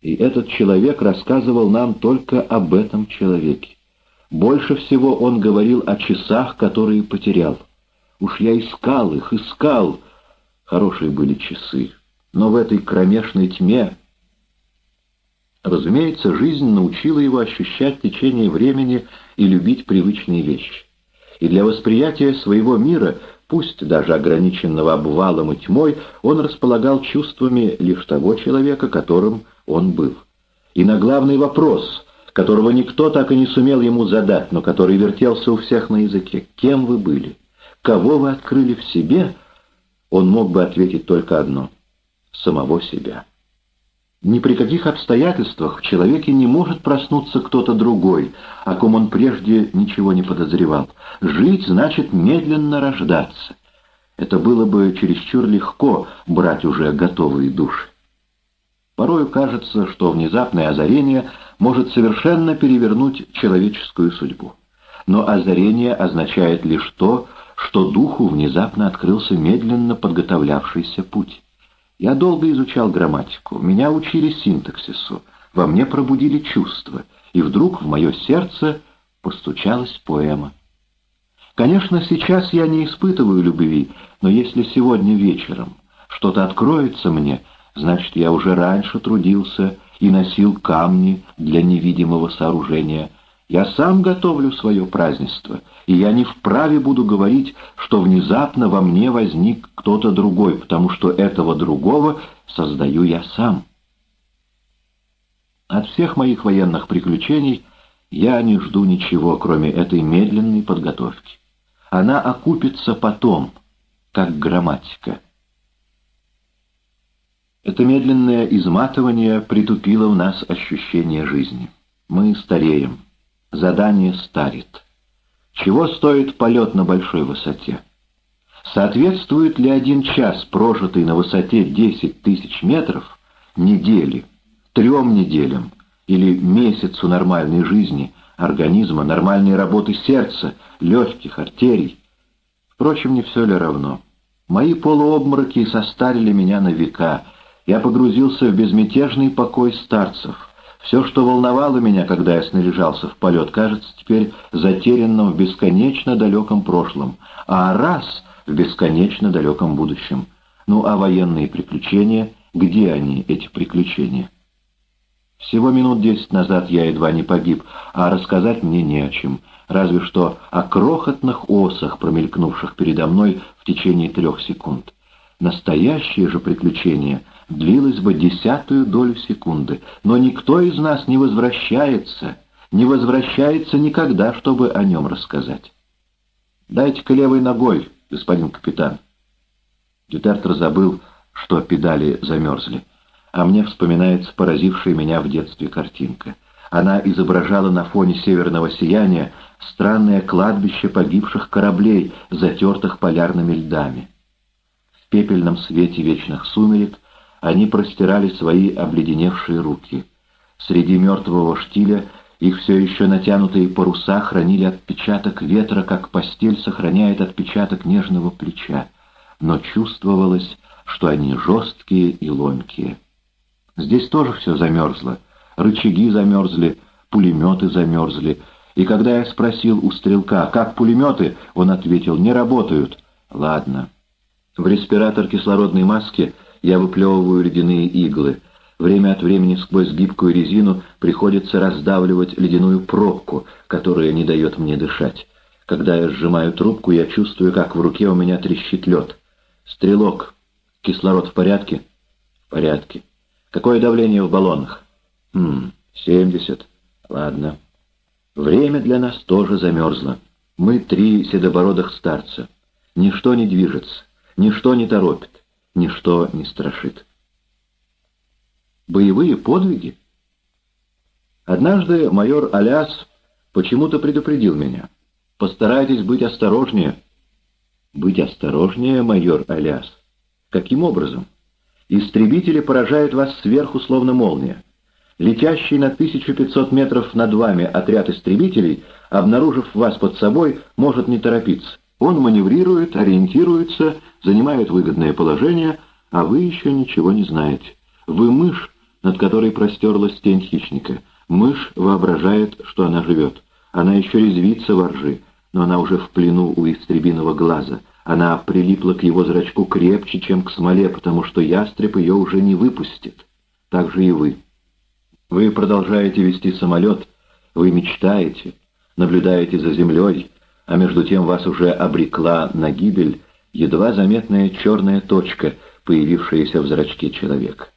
И этот человек рассказывал нам только об этом человеке. Больше всего он говорил о часах, которые потерял. Уж я искал их, искал. Хорошие были часы. Но в этой кромешной тьме... Разумеется, жизнь научила его ощущать течение времени и любить привычные вещи. И для восприятия своего мира, пусть даже ограниченного обвалом и тьмой, он располагал чувствами лишь того человека, которым он был. И на главный вопрос, которого никто так и не сумел ему задать, но который вертелся у всех на языке, «Кем вы были? Кого вы открыли в себе?» он мог бы ответить только одно — самого себя. Ни при каких обстоятельствах в человеке не может проснуться кто-то другой, о ком он прежде ничего не подозревал. Жить значит медленно рождаться. Это было бы чересчур легко брать уже готовые души. Порою кажется, что внезапное озарение может совершенно перевернуть человеческую судьбу. Но озарение означает лишь то, что духу внезапно открылся медленно подготовлявшийся путь. Я долго изучал грамматику, меня учили синтаксису, во мне пробудили чувства, и вдруг в мое сердце постучалась поэма. Конечно, сейчас я не испытываю любви, но если сегодня вечером что-то откроется мне — Значит, я уже раньше трудился и носил камни для невидимого сооружения. Я сам готовлю свое празднество, и я не вправе буду говорить, что внезапно во мне возник кто-то другой, потому что этого другого создаю я сам. От всех моих военных приключений я не жду ничего, кроме этой медленной подготовки. Она окупится потом, как грамматика. Это медленное изматывание притупило в нас ощущение жизни. Мы стареем. Задание старит. Чего стоит полет на большой высоте? Соответствует ли один час, прожитый на высоте 10 тысяч метров, неделе, трем неделям или месяцу нормальной жизни, организма, нормальной работы сердца, легких, артерий? Впрочем, не все ли равно? Мои полуобмороки состарили меня на века — я погрузился в безмятежный покой старцев. Все, что волновало меня, когда я снаряжался в полет, кажется теперь затерянным в бесконечно далеком прошлом, а раз в бесконечно далеком будущем. Ну а военные приключения, где они, эти приключения? Всего минут десять назад я едва не погиб, а рассказать мне не о чем, разве что о крохотных осах, промелькнувших передо мной в течение трех секунд. Настоящее же приключение — длилось бы десятую долю секунды, но никто из нас не возвращается, не возвращается никогда, чтобы о нем рассказать. «Дайте-ка левой ногой, господин капитан». Дютертер забыл, что педали замерзли, а мне вспоминается поразившая меня в детстве картинка. Она изображала на фоне северного сияния странное кладбище погибших кораблей, затертых полярными льдами. В пепельном свете вечных сумерек они простирали свои обледеневшие руки. Среди мертвого штиля их все еще натянутые паруса хранили отпечаток ветра, как постель сохраняет отпечаток нежного плеча, но чувствовалось, что они жесткие и ломкие. Здесь тоже все замерзло. Рычаги замерзли, пулеметы замерзли. И когда я спросил у стрелка, как пулеметы, он ответил, не работают. Ладно. В респиратор кислородной маски — я выплевываю ледяные иглы. Время от времени сквозь гибкую резину приходится раздавливать ледяную пробку, которая не дает мне дышать. Когда я сжимаю трубку, я чувствую, как в руке у меня трещит лед. «Стрелок, кислород в порядке?» «В порядке. Какое давление в баллонах?» «Хм, семьдесят. Ладно. Время для нас тоже замерзло. Мы три седобородых старца. Ничто не движется, ничто не торопит ничто не страшит. Боевые подвиги? Однажды майор Аляс почему-то предупредил меня. Постарайтесь быть осторожнее. Быть осторожнее, майор Аляс. Каким образом? Истребители поражают вас сверху, словно молния. Летящий на 1500 метров над вами отряд истребителей, обнаружив вас под собой, может не торопиться. Он маневрирует, ориентируется, занимает выгодное положение, а вы еще ничего не знаете. Вы мышь, над которой простерлась тень хищника. Мышь воображает, что она живет. Она еще резвится во ржи, но она уже в плену у истребиного глаза. Она прилипла к его зрачку крепче, чем к смоле, потому что ястреб ее уже не выпустит. Так же и вы. Вы продолжаете вести самолет, вы мечтаете, наблюдаете за землей, а между тем вас уже обрекла на гибель едва заметная черная точка, появившаяся в зрачке человека.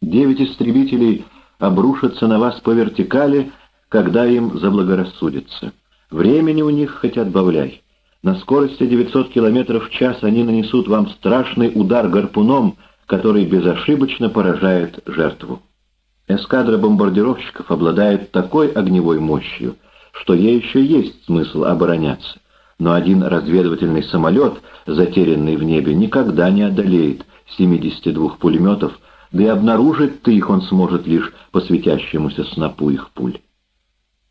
Девять истребителей обрушатся на вас по вертикали, когда им заблагорассудится. Времени у них хоть отбавляй. На скорости 900 км в час они нанесут вам страшный удар гарпуном, который безошибочно поражает жертву. Эскадра бомбардировщиков обладает такой огневой мощью, что ей еще есть смысл обороняться. Но один разведывательный самолет, затерянный в небе, никогда не одолеет 72 пулеметов, да и обнаружить-то их он сможет лишь по светящемуся снопу их пуль.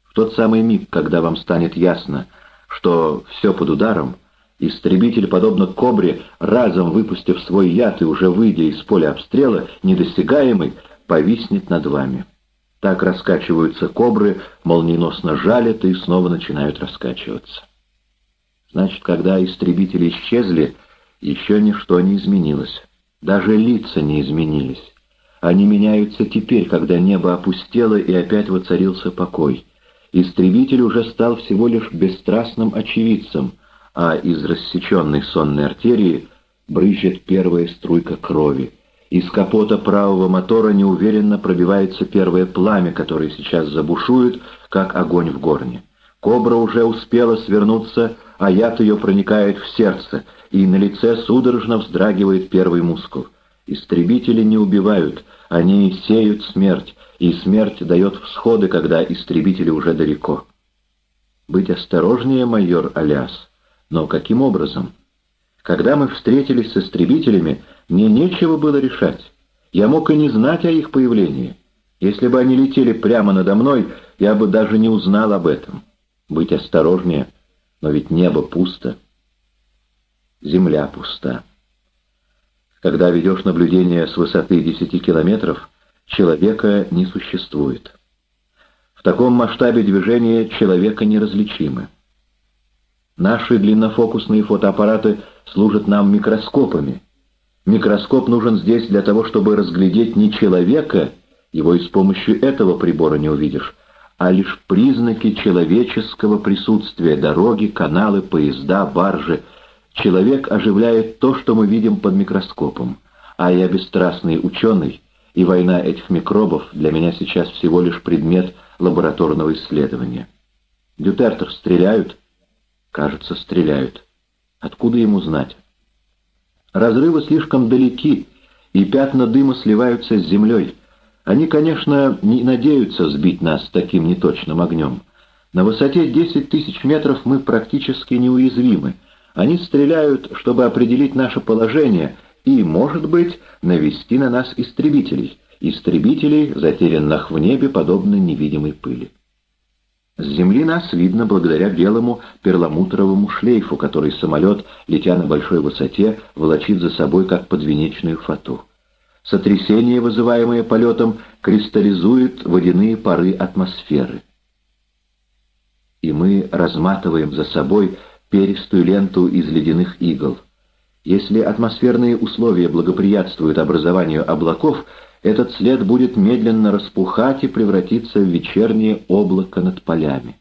В тот самый миг, когда вам станет ясно, что все под ударом, истребитель, подобно кобре, разом выпустив свой яд и уже выйдя из поля обстрела, недосягаемый, повиснет над вами. Так раскачиваются кобры, молниеносно жалят и снова начинают раскачиваться. Значит, когда истребители исчезли, еще ничто не изменилось. Даже лица не изменились. Они меняются теперь, когда небо опустело и опять воцарился покой. Истребитель уже стал всего лишь бесстрастным очевидцем, а из рассеченной сонной артерии брызжет первая струйка крови. Из капота правого мотора неуверенно пробивается первое пламя, которое сейчас забушует, как огонь в горне. Кобра уже успела свернуться, а яд ее проникает в сердце, и на лице судорожно вздрагивает первый мускул. Истребители не убивают, они сеют смерть, и смерть дает всходы, когда истребители уже далеко. Быть осторожнее, майор Аляс. Но каким образом? Когда мы встретились с истребителями, мне нечего было решать. Я мог и не знать о их появлении. Если бы они летели прямо надо мной, я бы даже не узнал об этом. Быть осторожнее, но ведь небо пусто. Земля пуста. Когда ведешь наблюдение с высоты 10 километров, человека не существует. В таком масштабе движения человека неразличимы. Наши длиннофокусные фотоаппараты служат нам микроскопами. Микроскоп нужен здесь для того, чтобы разглядеть не человека, его и с помощью этого прибора не увидишь, а лишь признаки человеческого присутствия, дороги, каналы, поезда, баржи. Человек оживляет то, что мы видим под микроскопом, а я бесстрастный ученый, и война этих микробов для меня сейчас всего лишь предмет лабораторного исследования. Дютертер стреляют? Кажется, стреляют. Откуда ему знать? Разрывы слишком далеки, и пятна дыма сливаются с землей. Они, конечно, не надеются сбить нас таким неточным огнем. На высоте 10 тысяч метров мы практически неуязвимы. Они стреляют, чтобы определить наше положение и, может быть, навести на нас истребителей. Истребителей, затерянных в небе, подобно невидимой пыли. С земли нас видно благодаря белому перламутровому шлейфу, который самолет, летя на большой высоте, волочит за собой как подвенечную фату. Сотрясение, вызываемое полетом, кристаллизует водяные пары атмосферы. И мы разматываем за собой перистую ленту из ледяных игл. Если атмосферные условия благоприятствуют образованию облаков, этот след будет медленно распухать и превратиться в вечернее облако над полями.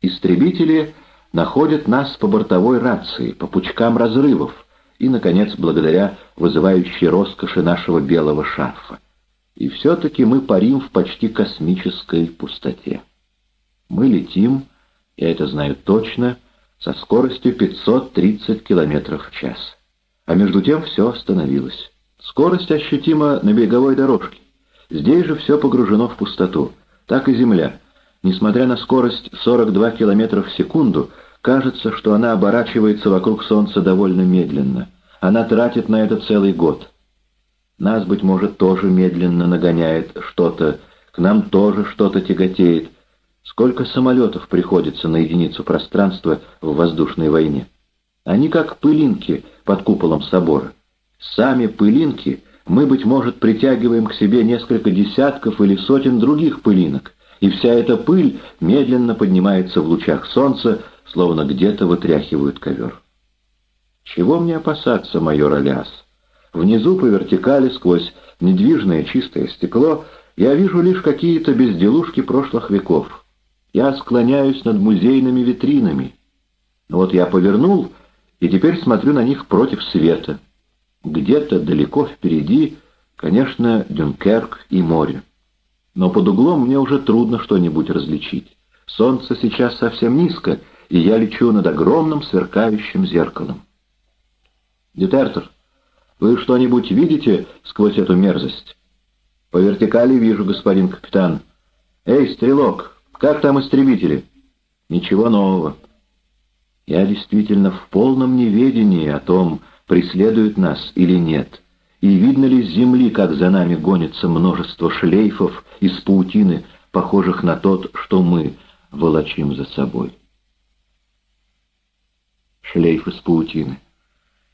Истребители находят нас по бортовой рации, по пучкам разрывов и, наконец, благодаря вызывающей роскоши нашего белого шарфа. И все-таки мы парим в почти космической пустоте. Мы летим, я это знаю точно, со скоростью 530 км в час. А между тем все остановилось. Скорость ощутима на беговой дорожке. Здесь же все погружено в пустоту. Так и Земля. Несмотря на скорость 42 км в секунду, кажется, что она оборачивается вокруг Солнца довольно медленно. Она тратит на это целый год. Нас, быть может, тоже медленно нагоняет что-то, к нам тоже что-то тяготеет. Сколько самолетов приходится на единицу пространства в воздушной войне? Они как пылинки под куполом собора. Сами пылинки мы, быть может, притягиваем к себе несколько десятков или сотен других пылинок, и вся эта пыль медленно поднимается в лучах солнца, словно где-то вытряхивают ковер. Чего мне опасаться, майор Аляс? Внизу по вертикали, сквозь недвижное чистое стекло, я вижу лишь какие-то безделушки прошлых веков. Я склоняюсь над музейными витринами. Вот я повернул, и теперь смотрю на них против света. Где-то далеко впереди, конечно, Дюнкерк и море. Но под углом мне уже трудно что-нибудь различить. Солнце сейчас совсем низко, и я лечу над огромным сверкающим зеркалом. Детертор, вы что-нибудь видите сквозь эту мерзость? По вертикали вижу, господин капитан. Эй, стрелок, как там истребители? Ничего нового. Я действительно в полном неведении о том, преследуют нас или нет, и видно ли с земли, как за нами гонится множество шлейфов из паутины, похожих на тот, что мы волочим за собой. Шлейф из паутины.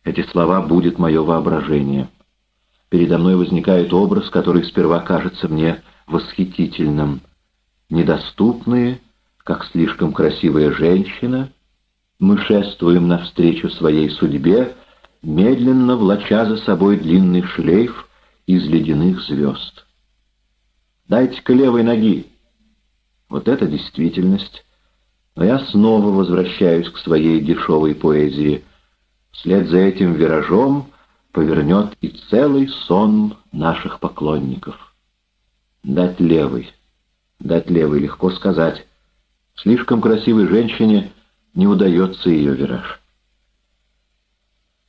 Эти слова будет мое воображение. Передо мной возникает образ, который сперва кажется мне восхитительным. Недоступные, как слишком красивая женщина, мы шествуем навстречу своей судьбе, медленно влача за собой длинный шлейф из ледяных звезд. «Дайте-ка левой ноги!» Вот это действительность. Но я снова возвращаюсь к своей дешевой поэзии. Вслед за этим виражом повернет и целый сон наших поклонников. Дать левый. Дать левый, легко сказать. Слишком красивой женщине не удается ее вираж.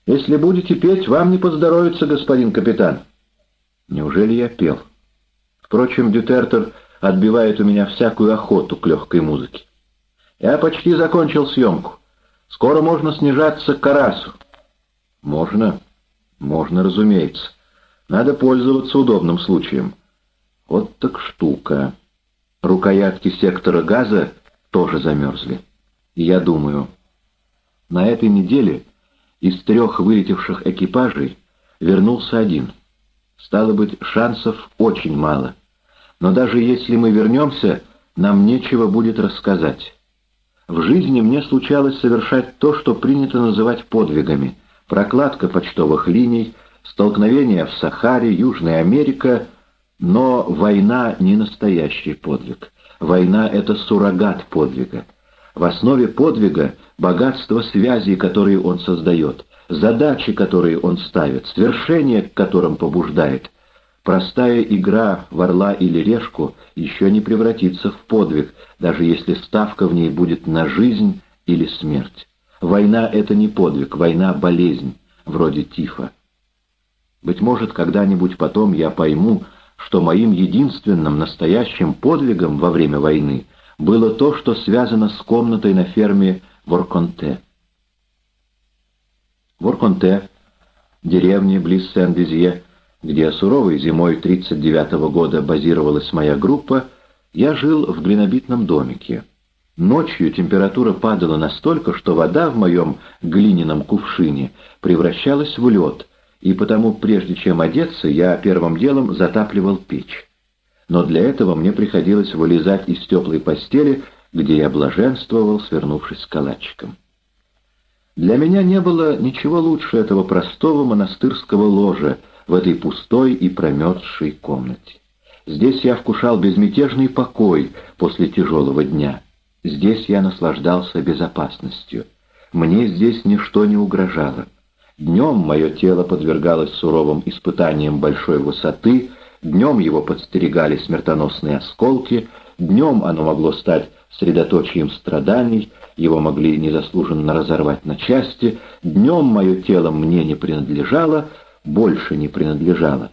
Если будете петь, вам не поздоровится, господин капитан. Неужели я пел? Впрочем, Дютертер отбивает у меня всякую охоту к легкой музыке. Я почти закончил съемку. Скоро можно снижаться к Карасу. Можно. Можно, разумеется. Надо пользоваться удобным случаем. Вот так штука. Рукоятки сектора газа тоже замерзли. И я думаю, на этой неделе из трех вылетевших экипажей вернулся один. Стало быть, шансов очень мало. Но даже если мы вернемся, нам нечего будет рассказать. В жизни мне случалось совершать то, что принято называть подвигами. Прокладка почтовых линий, столкновения в Сахаре, Южная Америка. Но война не настоящий подвиг. Война — это суррогат подвига. В основе подвига — богатство связей, которые он создает, задачи, которые он ставит, свершение, к которым побуждает. Простая игра в орла или решку еще не превратится в подвиг, даже если ставка в ней будет на жизнь или смерть. Война — это не подвиг, война — болезнь, вроде тифа. Быть может, когда-нибудь потом я пойму, что моим единственным настоящим подвигом во время войны было то, что связано с комнатой на ферме Ворконте. Ворконте, деревня близ Сен-Дизье, где суровой зимой 39 -го года базировалась моя группа, я жил в глинобитном домике. Ночью температура падала настолько, что вода в моем глиняном кувшине превращалась в лед, и потому, прежде чем одеться, я первым делом затапливал печь. Но для этого мне приходилось вылезать из теплой постели, где я блаженствовал, свернувшись калачиком. Для меня не было ничего лучше этого простого монастырского ложа в этой пустой и промерзшей комнате. Здесь я вкушал безмятежный покой после тяжелого дня. Здесь я наслаждался безопасностью. Мне здесь ничто не угрожало. Днем мое тело подвергалось суровым испытаниям большой высоты, днем его подстерегали смертоносные осколки, днем оно могло стать средоточием страданий, его могли незаслуженно разорвать на части, днем мое тело мне не принадлежало, больше не принадлежало.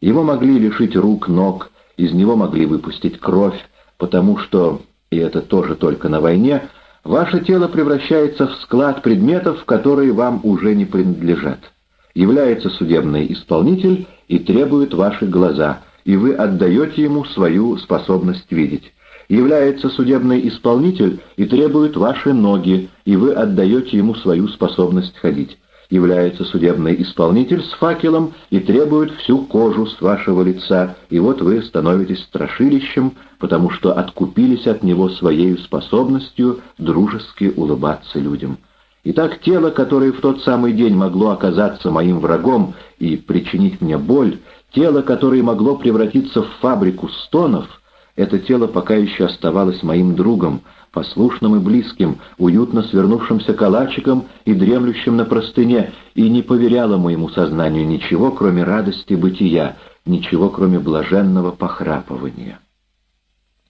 Его могли лишить рук, ног, из него могли выпустить кровь, потому что, и это тоже только на войне, ваше тело превращается в склад предметов, которые вам уже не принадлежат. Является судебный исполнитель и требует ваши глаза, и вы отдаете ему свою способность видеть является судебный исполнитель и требует ваши ноги, и вы отдаете ему свою способность ходить. является судебный исполнитель с факелом и требует всю кожу с вашего лица, и вот вы становитесь страшилищем, потому что откупились от него своей способностью дружески улыбаться людям. Итак, тело, которое в тот самый день могло оказаться моим врагом и причинить мне боль, тело, которое могло превратиться в фабрику стонов, это тело пока еще оставалось моим другом, послушным и близким, уютно свернувшимся калачиком и дремлющим на простыне, и не поверяло моему сознанию ничего, кроме радости бытия, ничего, кроме блаженного похрапывания.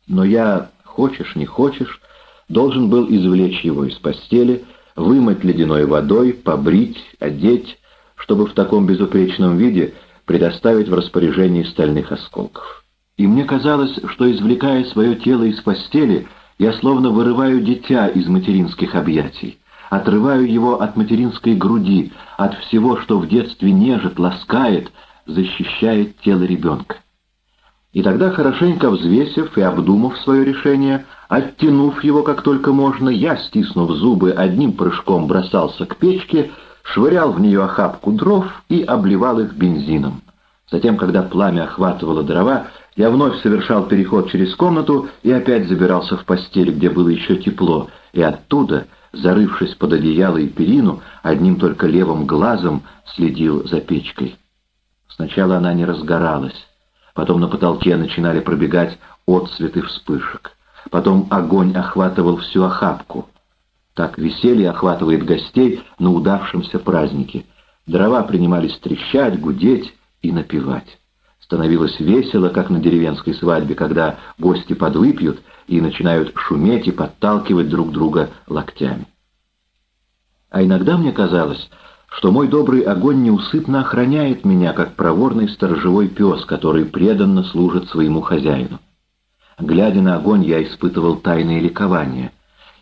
Но я, хочешь не хочешь, должен был извлечь его из постели, вымыть ледяной водой, побрить, одеть, чтобы в таком безупречном виде предоставить в распоряжении стальных осколков. И мне казалось, что, извлекая свое тело из постели, я словно вырываю дитя из материнских объятий, отрываю его от материнской груди, от всего, что в детстве нежит, ласкает, защищает тело ребенка. И тогда, хорошенько взвесив и обдумав свое решение, оттянув его как только можно, я, стиснув зубы, одним прыжком бросался к печке, швырял в нее охапку дров и обливал их бензином. Затем, когда пламя охватывало дрова, я вновь совершал переход через комнату и опять забирался в постель, где было еще тепло, и оттуда, зарывшись под одеяло и перину, одним только левым глазом следил за печкой. Сначала она не разгоралась, потом на потолке начинали пробегать отцветы вспышек, потом огонь охватывал всю охапку. Так веселье охватывает гостей на удавшемся празднике. Дрова принимались трещать, гудеть и напевать. Становилось весело, как на деревенской свадьбе, когда гости подвыпьют и начинают шуметь и подталкивать друг друга локтями. А иногда мне казалось, что мой добрый огонь неусыпно охраняет меня, как проворный сторожевой пес, который преданно служит своему хозяину. Глядя на огонь, я испытывал тайное ликование,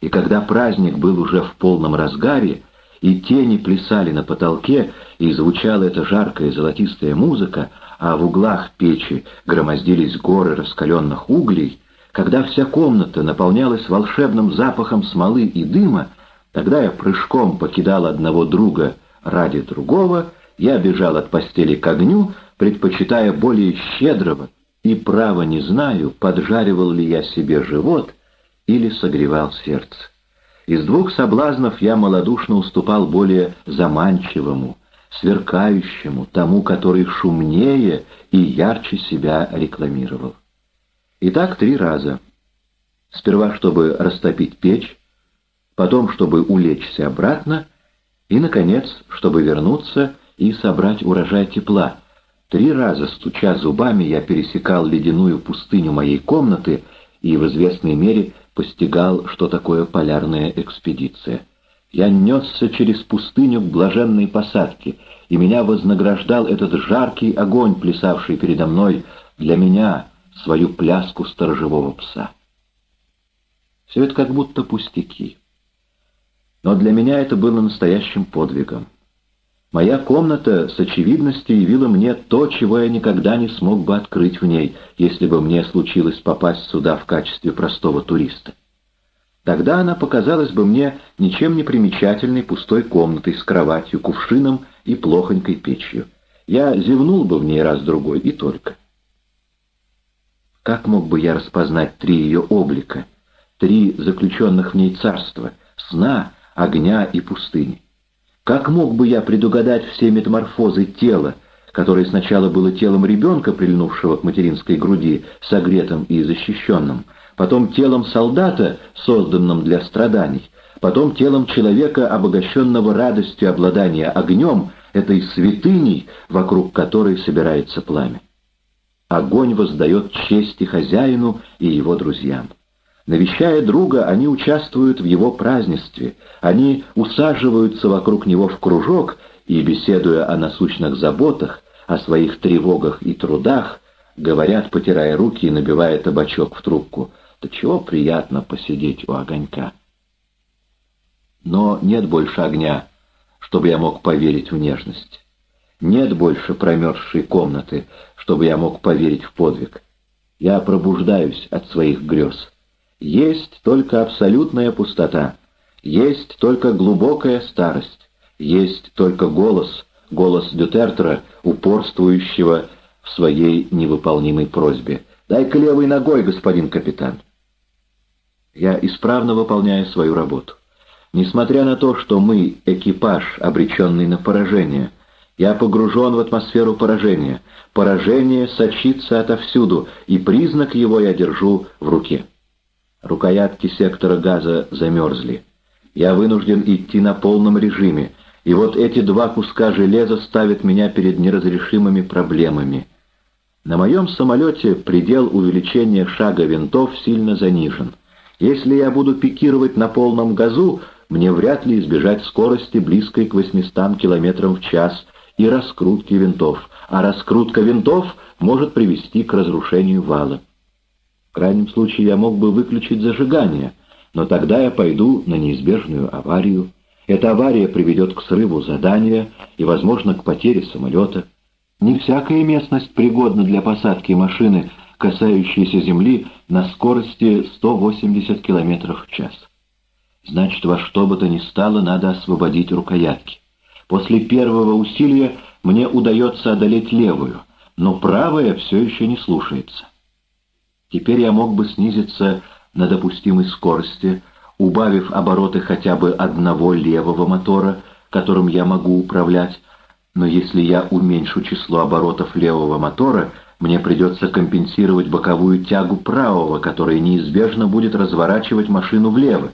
и когда праздник был уже в полном разгаре, и тени плясали на потолке, и звучала эта жаркая золотистая музыка, а в углах печи громоздились горы раскаленных углей, когда вся комната наполнялась волшебным запахом смолы и дыма, тогда я прыжком покидал одного друга ради другого, я бежал от постели к огню, предпочитая более щедрого, и право не знаю, поджаривал ли я себе живот или согревал сердце. Из двух соблазнов я малодушно уступал более заманчивому, сверкающему, тому, который шумнее и ярче себя рекламировал. И так три раза. Сперва, чтобы растопить печь, потом, чтобы улечься обратно, и, наконец, чтобы вернуться и собрать урожай тепла. Три раза, стуча зубами, я пересекал ледяную пустыню моей комнаты и в известной мере постигал, что такое полярная экспедиция. Я несся через пустыню к блаженной посадке, и меня вознаграждал этот жаркий огонь, плясавший передо мной, для меня, свою пляску сторожевого пса. Все это как будто пустяки. Но для меня это было настоящим подвигом. Моя комната с очевидностью явила мне то, чего я никогда не смог бы открыть в ней, если бы мне случилось попасть сюда в качестве простого туриста. Тогда она показалась бы мне ничем не примечательной пустой комнатой с кроватью, кувшином и плохонькой печью. Я зевнул бы в ней раз-другой и только. Как мог бы я распознать три ее облика, три заключенных в ней царства, сна, огня и пустыни? Как мог бы я предугадать все метаморфозы тела, которое сначала было телом ребенка, прильнувшего к материнской груди, согретым и защищенным, потом телом солдата, созданным для страданий, потом телом человека, обогащенного радостью обладания огнем, этой святыней, вокруг которой собирается пламя. Огонь воздает чести хозяину и его друзьям. Навещая друга, они участвуют в его празднестве, они усаживаются вокруг него в кружок и, беседуя о насущных заботах, о своих тревогах и трудах, говорят, потирая руки и набивая табачок в трубку, «Да чего приятно посидеть у огонька!» Но нет больше огня, чтобы я мог поверить в нежность. Нет больше промерзшей комнаты, чтобы я мог поверить в подвиг. Я пробуждаюсь от своих грез. Есть только абсолютная пустота, есть только глубокая старость, Есть только голос, голос Дютертера, упорствующего в своей невыполнимой просьбе. «Дай-ка левой ногой, господин капитан!» Я исправно выполняю свою работу. Несмотря на то, что мы экипаж, обреченный на поражение, я погружен в атмосферу поражения. Поражение сочится отовсюду, и признак его я держу в руке. Рукоятки сектора газа замерзли. Я вынужден идти на полном режиме, и вот эти два куска железа ставят меня перед неразрешимыми проблемами. На моем самолете предел увеличения шага винтов сильно занижен. Если я буду пикировать на полном газу, мне вряд ли избежать скорости, близкой к 800 км в час, и раскрутки винтов, а раскрутка винтов может привести к разрушению вала. В крайнем случае я мог бы выключить зажигание, но тогда я пойду на неизбежную аварию. Эта авария приведет к срыву задания и, возможно, к потере самолета. Не всякая местность пригодна для посадки машины, касающейся земли на скорости 180 км в час. Значит, во что бы то ни стало, надо освободить рукоятки. После первого усилия мне удается одолеть левую, но правая все еще не слушается. Теперь я мог бы снизиться на допустимой скорости, убавив обороты хотя бы одного левого мотора, которым я могу управлять, но если я уменьшу число оборотов левого мотора, мне придется компенсировать боковую тягу правого, которая неизбежно будет разворачивать машину влево.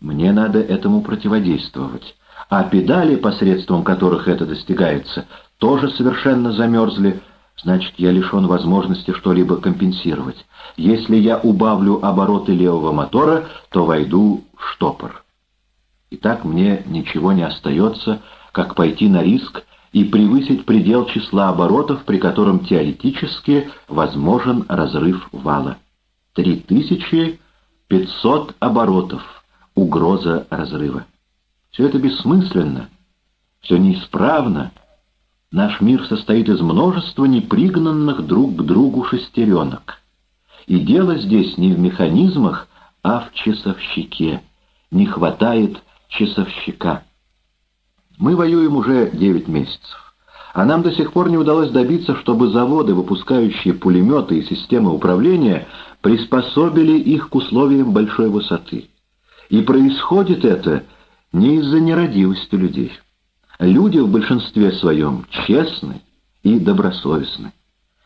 Мне надо этому противодействовать. А педали, посредством которых это достигается, тоже совершенно замерзли, значит, я лишен возможности что-либо компенсировать. Если я убавлю обороты левого мотора, то войду в штопор. Итак, мне ничего не остается, как пойти на риск и превысить предел числа оборотов, при котором теоретически возможен разрыв вала. 3500 оборотов. Угроза разрыва. Все это бессмысленно, все неисправно, Наш мир состоит из множества непригнанных друг к другу шестеренок. И дело здесь не в механизмах, а в часовщике. Не хватает часовщика. Мы воюем уже девять месяцев. А нам до сих пор не удалось добиться, чтобы заводы, выпускающие пулеметы и системы управления, приспособили их к условиям большой высоты. И происходит это не из-за нерадивости людей. Люди в большинстве своем честны и добросовестны.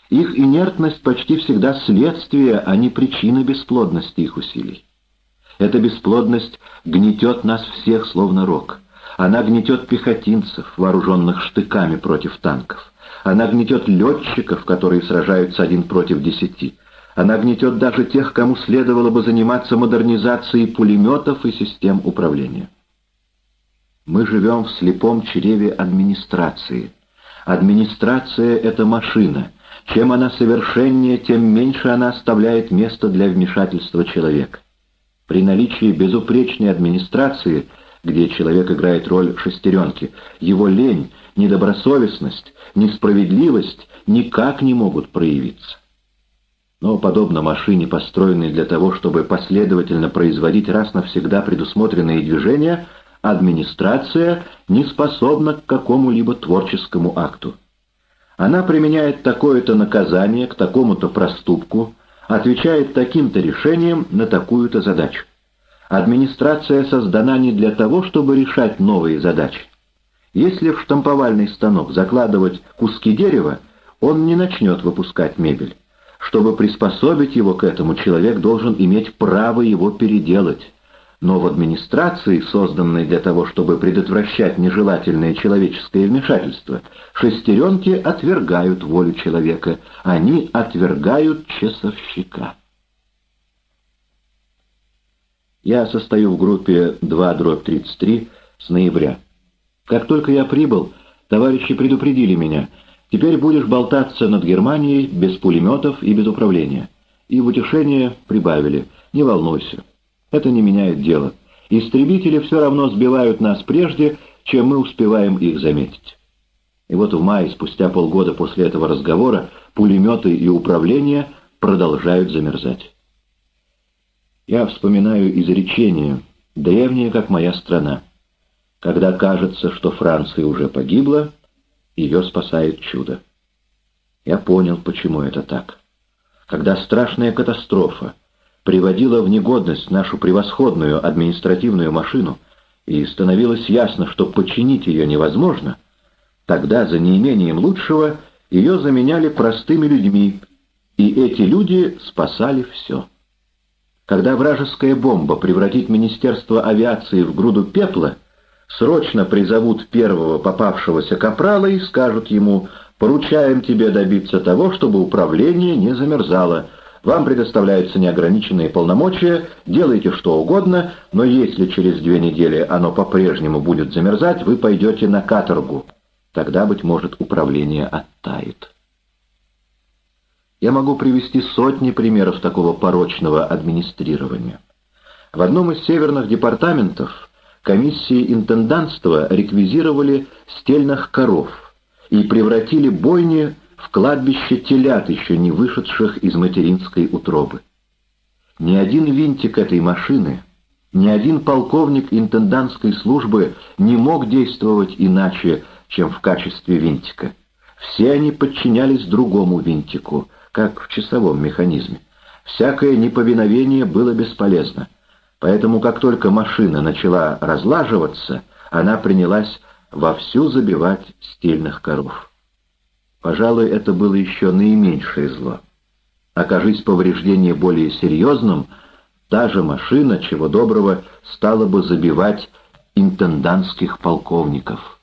Их инертность почти всегда следствие, а не причина бесплодности их усилий. Эта бесплодность гнетет нас всех, словно рок. Она гнетет пехотинцев, вооруженных штыками против танков. Она гнетет летчиков, которые сражаются один против десяти. Она гнетет даже тех, кому следовало бы заниматься модернизацией пулеметов и систем управления. Мы живем в слепом чреве администрации. Администрация — это машина. Чем она совершеннее, тем меньше она оставляет место для вмешательства человека. При наличии безупречной администрации, где человек играет роль шестеренки, его лень, недобросовестность, несправедливость никак не могут проявиться. Но, подобно машине, построенной для того, чтобы последовательно производить раз навсегда предусмотренные движения — администрация не способна к какому-либо творческому акту. Она применяет такое-то наказание к такому-то проступку, отвечает таким-то решением на такую-то задачу. Администрация создана не для того, чтобы решать новые задачи. Если в штамповальный станок закладывать куски дерева, он не начнет выпускать мебель. Чтобы приспособить его к этому, человек должен иметь право его переделать но в администрации, созданной для того, чтобы предотвращать нежелательное человеческое вмешательство, шестеренки отвергают волю человека, они отвергают часовщика. Я состою в группе 2-33 с ноября. Как только я прибыл, товарищи предупредили меня, теперь будешь болтаться над Германией без пулеметов и без управления. И в утешение прибавили, не волнуйся. Это не меняет дело. Истребители все равно сбивают нас прежде, чем мы успеваем их заметить. И вот в мае, спустя полгода после этого разговора, пулеметы и управление продолжают замерзать. Я вспоминаю изречение, древнее, как моя страна. Когда кажется, что Франция уже погибла, ее спасает чудо. Я понял, почему это так. Когда страшная катастрофа приводила в негодность нашу превосходную административную машину, и становилось ясно, что починить ее невозможно, тогда за неимением лучшего ее заменяли простыми людьми, и эти люди спасали все. Когда вражеская бомба превратит Министерство авиации в груду пепла, срочно призовут первого попавшегося капрала и скажут ему «Поручаем тебе добиться того, чтобы управление не замерзало. Вам предоставляются неограниченные полномочия, делайте что угодно, но если через две недели оно по-прежнему будет замерзать, вы пойдете на каторгу. Тогда, быть может, управление оттает». Я могу привести сотни примеров такого порочного администрирования. В одном из северных департаментов комиссии интендантства реквизировали стельных коров и превратили бойни в кладбище телят, еще не вышедших из материнской утробы. Ни один винтик этой машины, ни один полковник интендантской службы не мог действовать иначе, чем в качестве винтика. Все они подчинялись другому винтику, как в часовом механизме. Всякое неповиновение было бесполезно. Поэтому, как только машина начала разлаживаться, она принялась вовсю забивать стельных коров. Пожалуй, это было еще наименьшее зло. Окажись повреждение более серьезным, та же машина, чего доброго, стала бы забивать интендантских полковников.